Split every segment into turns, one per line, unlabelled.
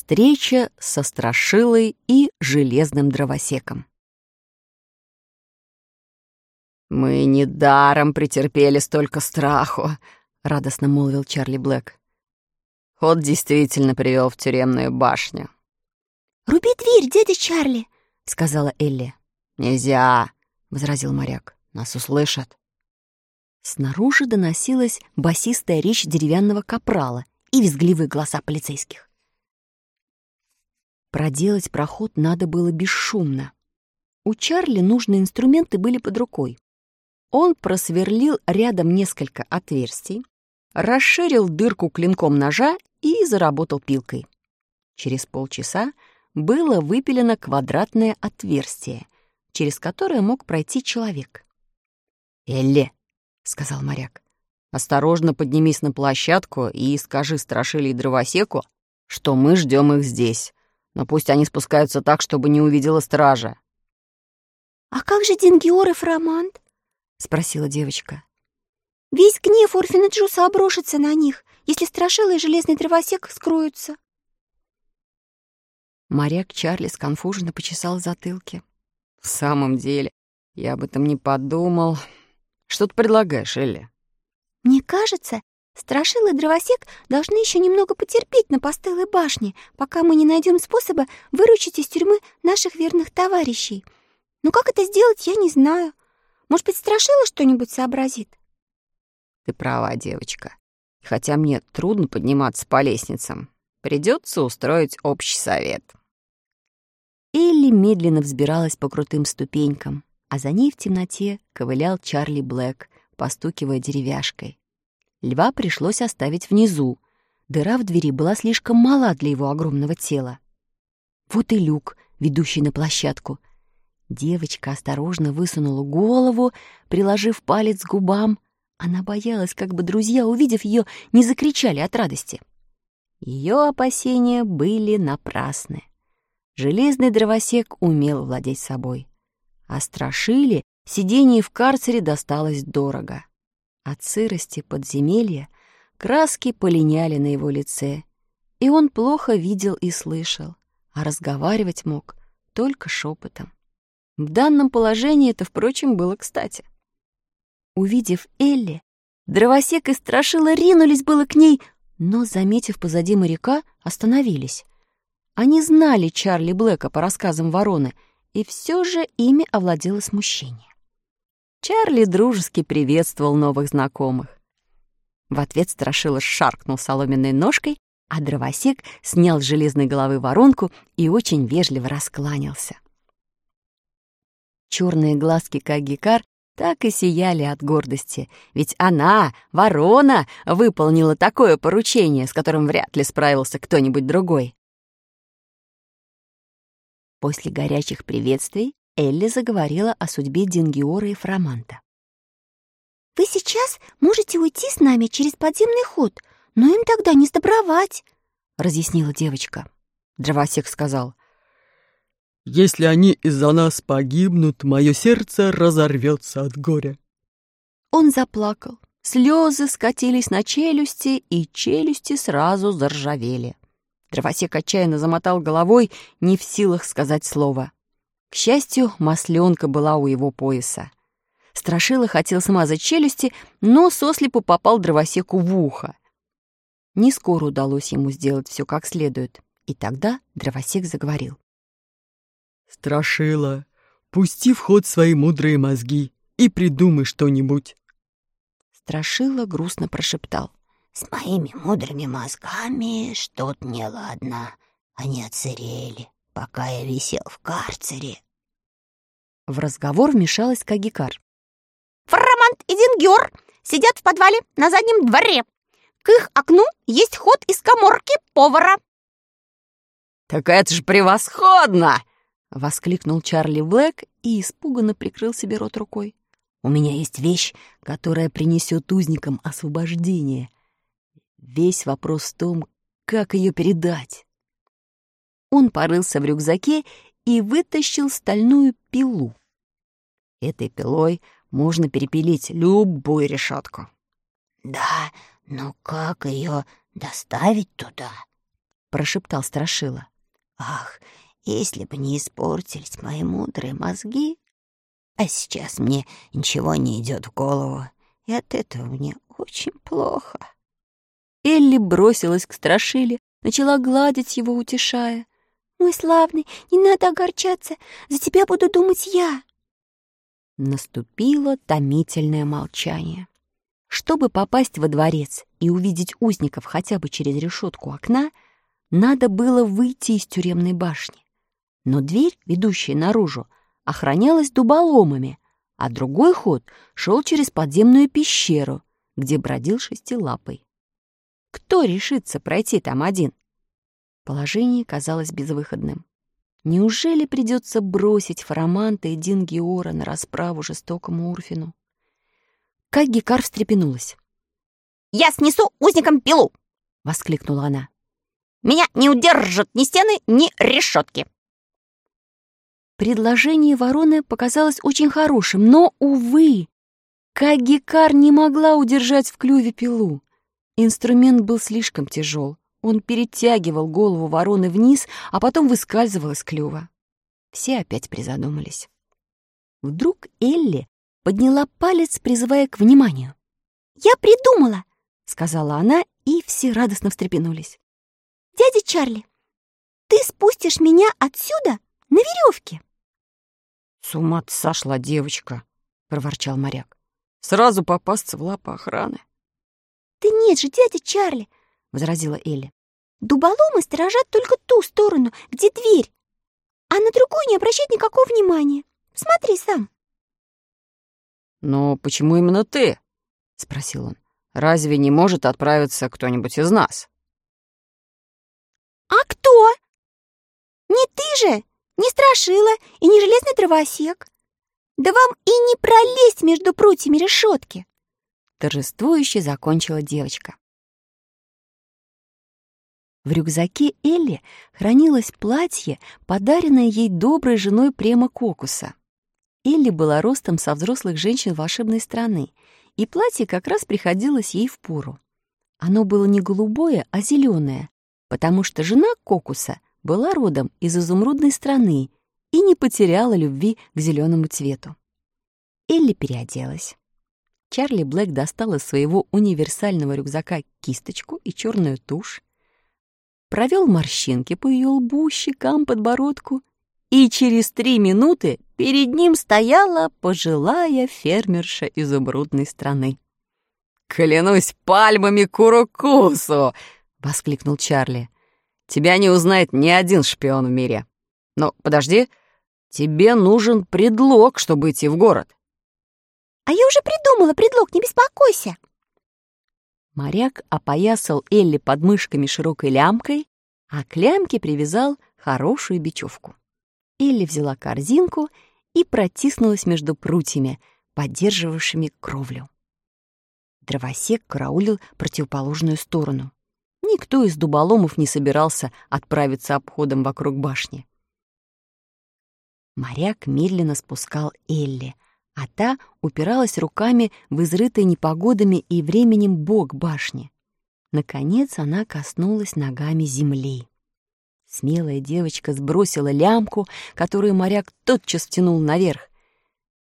Встреча со Страшилой и Железным Дровосеком. «Мы недаром претерпели столько страху», — радостно молвил Чарли Блэк. «Ход действительно привел в тюремную башню».
«Руби дверь, дядя Чарли», — сказала Элли.
«Нельзя», — возразил моряк. «Нас услышат». Снаружи доносилась басистая речь деревянного капрала и визгливые голоса полицейских. Проделать проход надо было бесшумно. У Чарли нужные инструменты были под рукой. Он просверлил рядом несколько отверстий, расширил дырку клинком ножа и заработал пилкой. Через полчаса было выпилено квадратное отверстие, через которое мог пройти человек. «Элли», — сказал моряк, — «осторожно поднимись на площадку и скажи Страшиле и Дровосеку, что мы ждем их здесь но пусть они спускаются так, чтобы не увидела стража».
«А как же Дингиор и Фромант?» — спросила девочка. «Весь гнев Орфина Джуса обрушится на них, если Страшила и Железный Дровосек скроются».
Моряк Чарли сконфуженно почесал в затылке. «В самом деле, я об этом не подумал. Что ты предлагаешь, Элли?»
«Мне кажется, Страшил и Дровосек должны еще немного потерпеть на постылой башне, пока мы не найдем способа выручить из тюрьмы наших верных товарищей. Но как это сделать, я не знаю. Может быть, Страшила что-нибудь сообразит?
Ты права, девочка. Хотя мне трудно подниматься по лестницам. Придется устроить общий совет. Элли медленно взбиралась по крутым ступенькам, а за ней в темноте ковылял Чарли Блэк, постукивая деревяшкой. Льва пришлось оставить внизу. Дыра в двери была слишком мала для его огромного тела. Вот и люк, ведущий на площадку. Девочка осторожно высунула голову, приложив палец к губам. Она боялась, как бы друзья, увидев ее, не закричали от радости. Ее опасения были напрасны. Железный дровосек умел владеть собой. А страшили, сидение в карцере досталось дорого. От сырости подземелья краски полиняли на его лице, и он плохо видел и слышал, а разговаривать мог только шепотом. В данном положении это, впрочем, было кстати. Увидев Элли, дровосек и страшила ринулись было к ней, но, заметив позади моряка, остановились. Они знали Чарли Блэка по рассказам вороны, и все же ими овладело смущение. Чарли дружески приветствовал новых знакомых. В ответ Страшила шаркнул соломенной ножкой, а дровосек снял с железной головы воронку и очень вежливо раскланялся. Черные глазки Кагикар так и сияли от гордости, ведь она, ворона, выполнила такое поручение, с которым вряд ли справился кто-нибудь другой. После горячих приветствий Элли заговорила о судьбе Дингиора и Фроманта.
«Вы сейчас можете уйти с нами через подземный ход, но им тогда не сдобровать», — разъяснила девочка.
Дровосек сказал.
«Если они из-за нас погибнут, мое сердце разорвется от горя».
Он заплакал. Слезы скатились на челюсти, и челюсти сразу заржавели. Дровосек отчаянно замотал головой, не в силах сказать слова. К счастью, масленка была у его пояса. Страшила хотел смазать челюсти, но сослепу попал дровосеку в ухо. Не скоро удалось ему сделать все как следует, и тогда дровосек заговорил.
«Страшила, пусти в ход свои мудрые мозги и придумай что-нибудь».
Страшила грустно прошептал.
«С моими мудрыми мозгами что-то неладно. Они отсырели пока я висел в карцере.
В разговор вмешалась Кагикар.
Фрамант и Дингер сидят в подвале на заднем дворе. К их окну есть ход из коморки повара.
«Так это же превосходно!» — воскликнул Чарли Блэк и испуганно прикрыл себе рот рукой. «У меня есть вещь, которая принесет узникам освобождение. Весь вопрос в том, как ее передать». Он порылся в рюкзаке и вытащил стальную пилу. Этой пилой можно перепилить любую решетку.
«Да, но как ее доставить туда?»
— прошептал Страшила.
Ах, если бы не испортились мои мудрые мозги. А сейчас мне ничего не идет в голову, и от этого мне очень плохо.
Элли бросилась к Страшиле, начала гладить его, утешая.
«Мой славный, не надо огорчаться, за тебя буду думать я».
Наступило томительное молчание. Чтобы попасть во дворец и увидеть узников хотя бы через решетку окна, надо было выйти из тюремной башни. Но дверь, ведущая наружу, охранялась дуболомами, а другой ход шел через подземную пещеру, где бродил шестилапый. Кто решится пройти там один? Положение казалось безвыходным. Неужели придется бросить Фараманта и Дингиора на расправу жестокому Урфину? Как Гекар встрепенулась.
«Я снесу узникам пилу!» — воскликнула она. «Меня не удержат ни стены, ни решетки!»
Предложение вороны показалось очень хорошим, но, увы, Кагикар не могла удержать в клюве пилу. Инструмент был слишком тяжел. Он перетягивал голову вороны вниз, а потом выскальзывал из клюва. Все опять призадумались. Вдруг Элли подняла палец, призывая к вниманию.
«Я придумала!»
— сказала она, и все радостно встрепенулись.
«Дядя Чарли, ты спустишь меня отсюда на веревке!»
«С ума сошла девочка!» — проворчал моряк. «Сразу попасться в лапы охраны!»
«Да нет же, дядя Чарли!» — возразила Элли. «Дуболомы сторожат только ту сторону, где дверь, а на другую не обращать никакого внимания. Смотри сам».
«Но почему именно ты?» — спросил он. «Разве не может отправиться кто-нибудь из нас?»
«А кто? Не ты же, не Страшила и не Железный Дровосек. Да вам и не пролезть между прутьями решетки!»
Торжествующе закончила девочка. В рюкзаке Элли хранилось платье, подаренное ей доброй женой Према Кокуса. Элли была ростом со взрослых женщин волшебной страны, и платье как раз приходилось ей в пору. Оно было не голубое, а зеленое, потому что жена Кокуса была родом из изумрудной страны и не потеряла любви к зеленому цвету. Элли переоделась. Чарли Блэк достал из своего универсального рюкзака кисточку и черную тушь, провел морщинки по ее лбу, щекам, подбородку, и через три минуты перед ним стояла пожилая фермерша изумрудной страны.
«Клянусь пальмами Курокусу!» — воскликнул Чарли. «Тебя не узнает ни один шпион в мире. Но подожди, тебе нужен предлог, чтобы идти в город».
«А я уже придумала предлог, не беспокойся!»
Моряк опоясал Элли подмышками широкой лямкой, а к лямке привязал хорошую бечевку. Элли взяла корзинку и протиснулась между прутьями, поддерживавшими кровлю. Дровосек караулил противоположную сторону. Никто из дуболомов не собирался отправиться обходом вокруг башни. Моряк медленно спускал Элли — а та упиралась руками в изрытый непогодами и временем бок башни. Наконец она коснулась ногами земли. Смелая девочка сбросила лямку, которую моряк тотчас втянул наверх,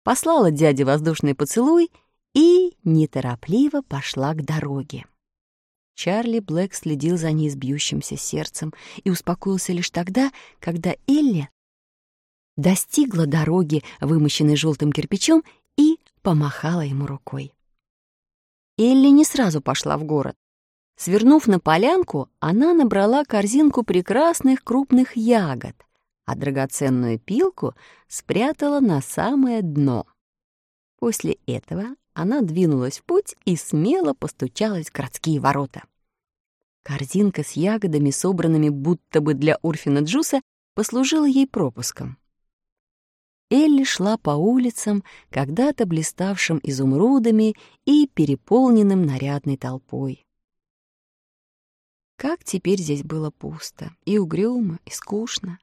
послала дяде воздушный поцелуй и неторопливо пошла к дороге. Чарли Блэк следил за ней с бьющимся сердцем и успокоился лишь тогда, когда Элли достигла дороги, вымощенной желтым кирпичом, и помахала ему рукой. Элли не сразу пошла в город. Свернув на полянку, она набрала корзинку прекрасных крупных ягод, а драгоценную пилку спрятала на самое дно. После этого она двинулась в путь и смело постучалась в городские ворота. Корзинка с ягодами, собранными будто бы для Урфина Джуса, послужила ей пропуском. Элли шла по улицам, когда-то блиставшим изумрудами и переполненным нарядной толпой. Как теперь здесь было пусто, и угрюмо, и скучно.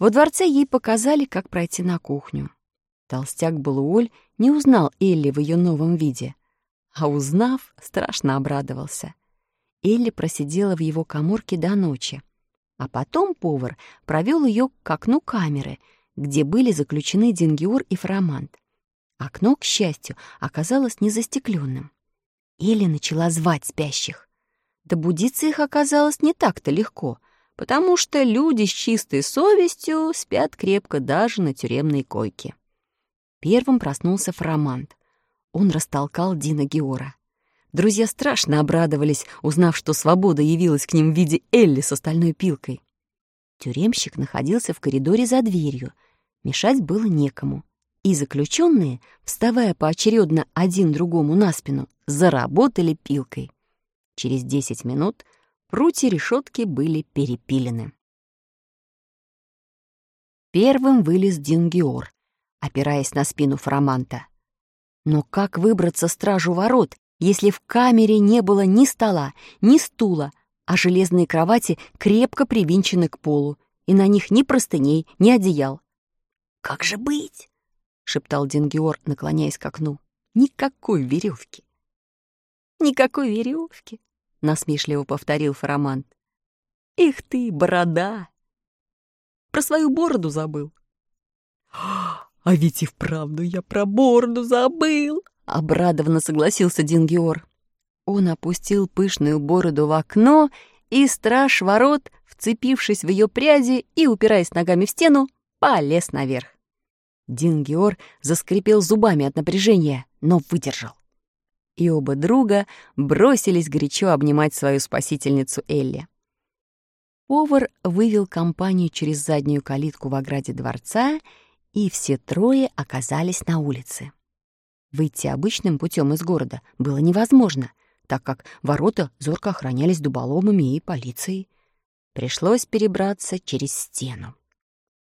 Во дворце ей показали, как пройти на кухню. Толстяк Балуоль не узнал Элли в ее новом виде, а узнав, страшно обрадовался. Элли просидела в его коморке до ночи, а потом повар провел ее к окну камеры, где были заключены Дингиор и Фарамант. Окно, к счастью, оказалось незастекленным. Элли начала звать спящих. Добудиться их оказалось не так-то легко, потому что люди с чистой совестью спят крепко даже на тюремной койке. Первым проснулся Фарамант. Он растолкал Дина Геора. Друзья страшно обрадовались, узнав, что свобода явилась к ним в виде Элли с остальной пилкой. Тюремщик находился в коридоре за дверью. Мешать было некому. И заключенные, вставая поочередно один другому на спину, заработали пилкой. Через десять минут прутья решетки были перепилены. Первым вылез Дингиор, опираясь на спину Фраманта. Но как выбраться стражу ворот, если в камере не было ни стола, ни стула, а железные кровати крепко привинчены к полу, и на них ни простыней, ни одеял. «Как же быть?» — шептал Дингиор, наклоняясь к окну. «Никакой веревки». «Никакой веревки», — насмешливо повторил Фарамант. «Их ты, борода! Про свою бороду забыл». «А ведь и вправду я про бороду забыл!» Обрадованно согласился Дингиор. Он опустил пышную бороду в окно, и страж ворот, вцепившись в ее пряди и упираясь ногами в стену, полез наверх. Дингиор заскрипел зубами от напряжения, но выдержал. И оба друга бросились горячо обнимать свою спасительницу Элли. Повар вывел компанию через заднюю калитку в ограде дворца, и все трое оказались на улице. Выйти обычным путем из города было невозможно, так как ворота зорко охранялись дуболомами и полицией. Пришлось перебраться через стену.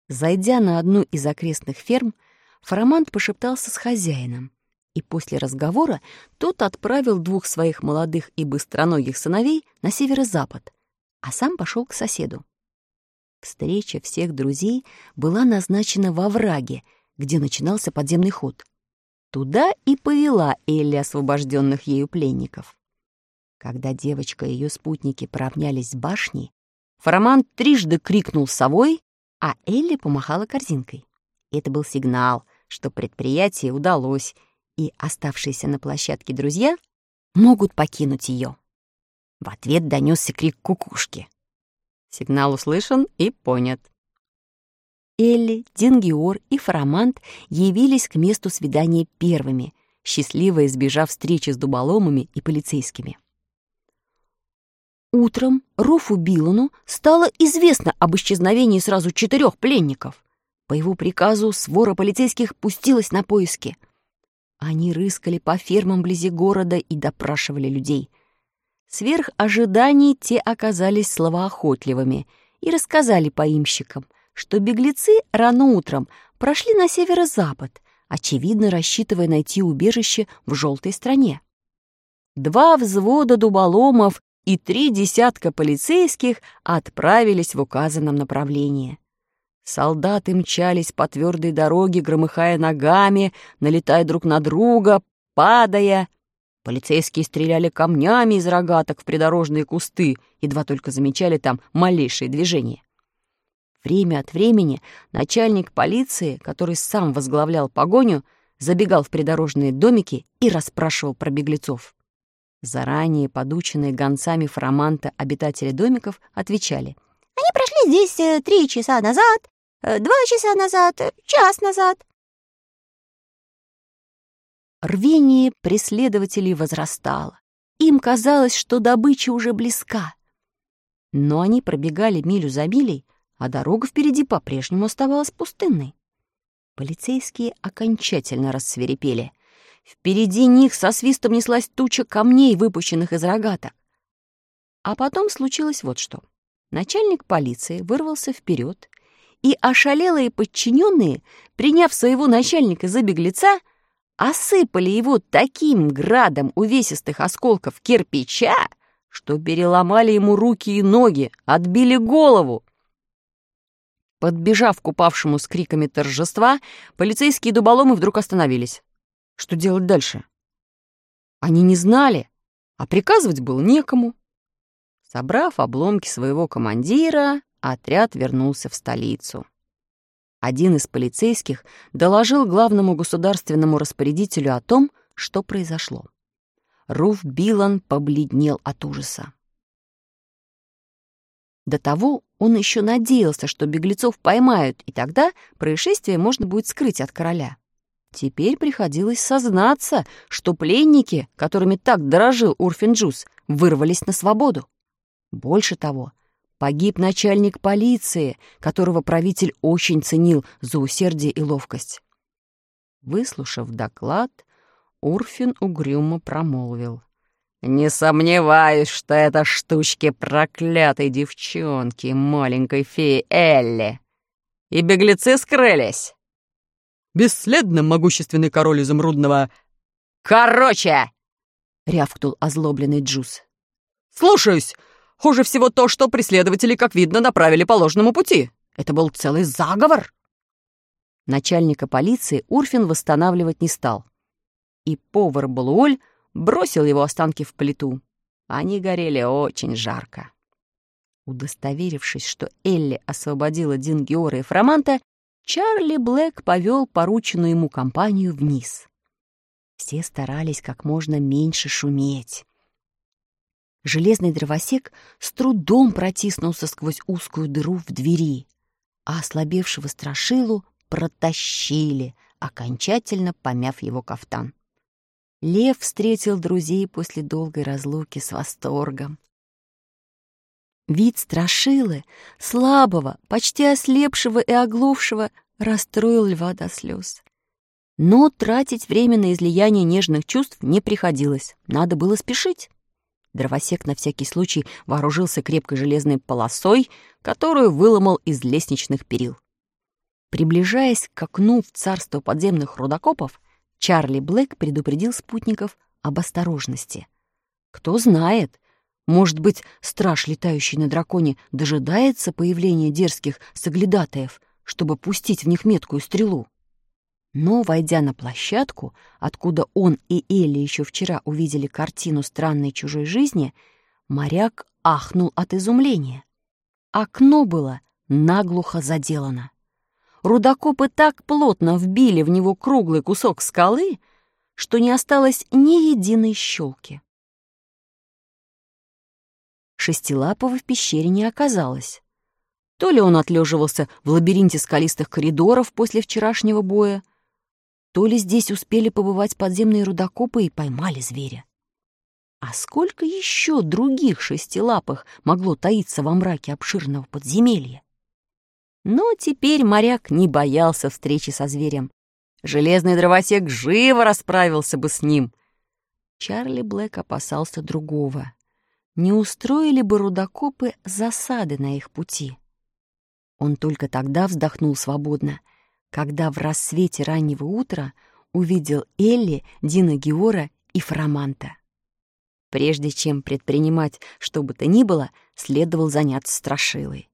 Зайдя на одну из окрестных ферм, Фарамант пошептался с хозяином, и после разговора тот отправил двух своих молодых и быстроногих сыновей на северо-запад, а сам пошел к соседу. Встреча всех друзей была назначена во враге, где начинался подземный ход. Туда и повела Элли освобожденных ею пленников. Когда девочка и ее спутники поравнялись с башней, Фараман трижды крикнул совой, а Элли помахала корзинкой. Это был сигнал, что предприятие удалось, и оставшиеся на площадке друзья могут покинуть ее. В ответ донесся крик кукушки. Сигнал услышан и понят. Элли, Дингиор и Фарамант явились к месту свидания первыми, счастливо избежав встречи с дуболомами и полицейскими. Утром Руфу Билану стало известно об исчезновении сразу четырех пленников. По его приказу свора полицейских пустилась на поиски. Они рыскали по фермам вблизи города и допрашивали людей. Сверх ожиданий те оказались словоохотливыми и рассказали поимщикам, что беглецы рано утром прошли на северо-запад, очевидно рассчитывая найти убежище в желтой стране. Два взвода дуболомов и три десятка полицейских отправились в указанном направлении. Солдаты мчались по твердой дороге, громыхая ногами, налетая друг на друга, падая. Полицейские стреляли камнями из рогаток в придорожные кусты, едва только замечали там малейшие движения. Время от времени начальник полиции, который сам возглавлял погоню, забегал в придорожные домики и расспрашивал про беглецов. Заранее подученные гонцами Фараманта обитатели домиков отвечали.
«Они прошли здесь э, три часа назад, э, два часа назад, э, час назад».
Рвение преследователей возрастало. Им казалось, что добыча уже близка. Но они пробегали милю за милей, а дорога впереди по-прежнему оставалась пустынной. Полицейские окончательно рассверепели. Впереди них со свистом неслась туча камней, выпущенных из рогаток. А потом случилось вот что. Начальник полиции вырвался вперед, и ошалелые подчиненные, приняв своего начальника за беглеца, осыпали его таким градом увесистых осколков кирпича, что переломали ему руки и ноги, отбили голову. Подбежав к упавшему с криками торжества, полицейские дуболомы вдруг остановились. Что делать дальше? Они не знали, а приказывать было некому. Собрав обломки своего командира, отряд вернулся в столицу. Один из полицейских доложил главному государственному распорядителю о том, что произошло. Руф Билан побледнел от ужаса. До того он еще надеялся, что беглецов поймают, и тогда происшествие можно будет скрыть от короля. Теперь приходилось сознаться, что пленники, которыми так дорожил Урфинджус, вырвались на свободу. Больше того, погиб начальник полиции, которого правитель очень ценил за усердие и ловкость. Выслушав доклад, Урфин угрюмо промолвил. «Не сомневаюсь, что это штучки проклятой девчонки, маленькой феи Элли. И беглецы скрылись!»
«Бесследно могущественный король изумрудного...»
«Короче!» — рявкнул озлобленный Джуз.
«Слушаюсь! Хуже всего то, что преследователи, как видно, направили по ложному пути. Это был целый заговор!»
Начальника полиции Урфин восстанавливать не стал и повар Балуоль бросил его останки в плиту. Они горели очень жарко. Удостоверившись, что Элли освободила Дингиора и Фроманта, Чарли Блэк повел порученную ему компанию вниз. Все старались как можно меньше шуметь. Железный дровосек с трудом протиснулся сквозь узкую дыру в двери, а ослабевшего страшилу протащили, окончательно помяв его кафтан. Лев встретил друзей после долгой разлуки с восторгом. Вид страшилы, слабого, почти ослепшего и оглохшего, расстроил льва до слез. Но тратить время на излияние нежных чувств не приходилось, надо было спешить. Дровосек на всякий случай вооружился крепкой железной полосой, которую выломал из лестничных перил. Приближаясь к окну в царство подземных рудокопов, Чарли Блэк предупредил спутников об осторожности. Кто знает, может быть, страж, летающий на драконе, дожидается появления дерзких соглядатаев, чтобы пустить в них меткую стрелу. Но, войдя на площадку, откуда он и Элли еще вчера увидели картину странной чужой жизни, моряк ахнул от изумления. Окно было наглухо заделано рудокопы так плотно вбили в него круглый кусок скалы, что не осталось ни единой щелки. Шестилапого в пещере не оказалось. То ли он отлеживался в лабиринте скалистых коридоров после вчерашнего боя, то ли здесь успели побывать подземные рудокопы и поймали зверя. А сколько еще других шестилапых могло таиться во мраке обширного подземелья? Но теперь моряк не боялся встречи со зверем. Железный дровосек живо расправился бы с ним. Чарли Блэк опасался другого. Не устроили бы рудокопы засады на их пути. Он только тогда вздохнул свободно, когда в рассвете раннего утра увидел Элли, Дина Геора и Фроманта. Прежде чем предпринимать что бы то ни было, следовал заняться страшилой.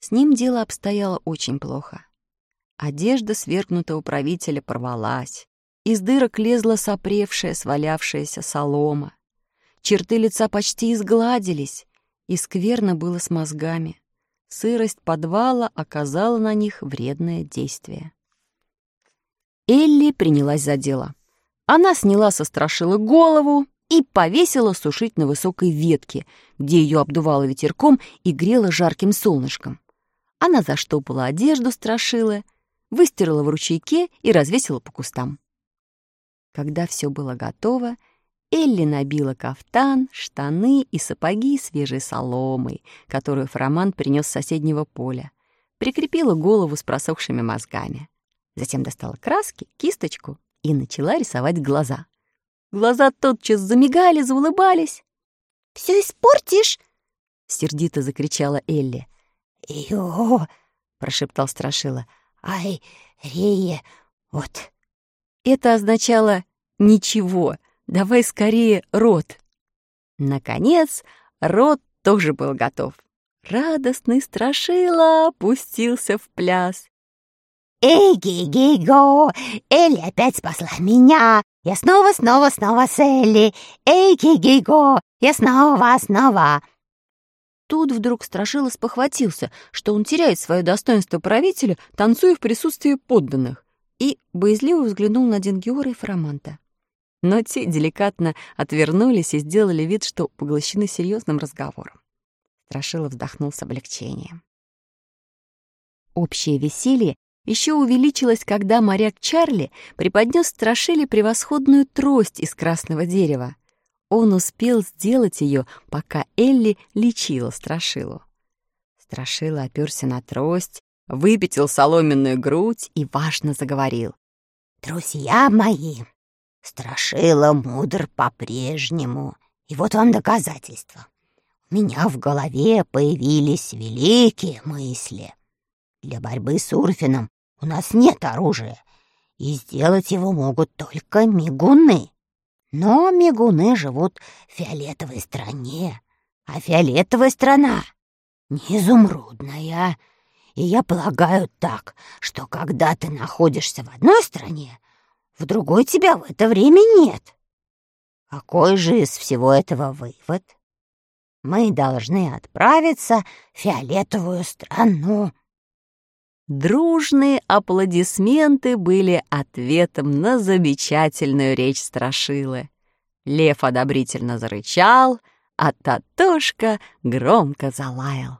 С ним дело обстояло очень плохо. Одежда свергнутого правителя порвалась. Из дырок лезла сопревшая, свалявшаяся солома. Черты лица почти изгладились, и скверно было с мозгами. Сырость подвала оказала на них вредное действие. Элли принялась за дело. Она сняла со страшила голову и повесила сушить на высокой ветке, где ее обдувало ветерком и грело жарким солнышком. Она заштопала одежду страшила, выстирала в ручейке и развесила по кустам. Когда все было готово, Элли набила кафтан, штаны и сапоги свежей соломой, которую Фроман принес с соседнего поля, прикрепила голову с просохшими мозгами. Затем достала краски, кисточку и начала рисовать глаза. Глаза тотчас замигали, заулыбались.
«Все испортишь!»
— сердито закричала Элли.
«Йо!» — прошептал Страшила. «Ай, Рие, вот!»
Это означало «ничего, давай скорее рот». Наконец, рот тоже был готов. Радостный Страшила опустился в пляс.
«Эй-ги-ги-го! Элли опять спасла меня! Я снова-снова-снова с Элли! Эй-ги-ги-го! Я снова-снова!»
тут вдруг Страшила спохватился, что он теряет свое достоинство правителя, танцуя в присутствии подданных, и боязливо взглянул на Дингиора и Фараманта. Но те деликатно отвернулись и сделали вид, что поглощены серьезным разговором. Страшила вздохнул с облегчением. Общее веселье еще увеличилось, когда моряк Чарли преподнес Страшиле превосходную трость из красного дерева. Он успел сделать ее, пока Элли лечила Страшилу. Страшила оперся на трость, выпятил соломенную грудь и важно заговорил.
«Друзья мои, Страшила мудр по-прежнему, и вот вам доказательство. У меня в голове появились великие мысли. Для борьбы с Урфином у нас нет оружия, и сделать его могут только мигуны. Но мигуны живут в фиолетовой стране, а фиолетовая страна не изумрудная. И я полагаю так, что когда ты находишься в одной стране, в другой тебя в это время нет. Какой же из всего этого вывод? Мы должны отправиться в фиолетовую страну.
Дружные аплодисменты были ответом на замечательную речь Страшилы. Лев одобрительно зарычал, а Татушка громко залаял.